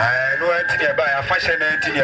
I know anything ɛbaeɛ afahyɛ no ɛnti ne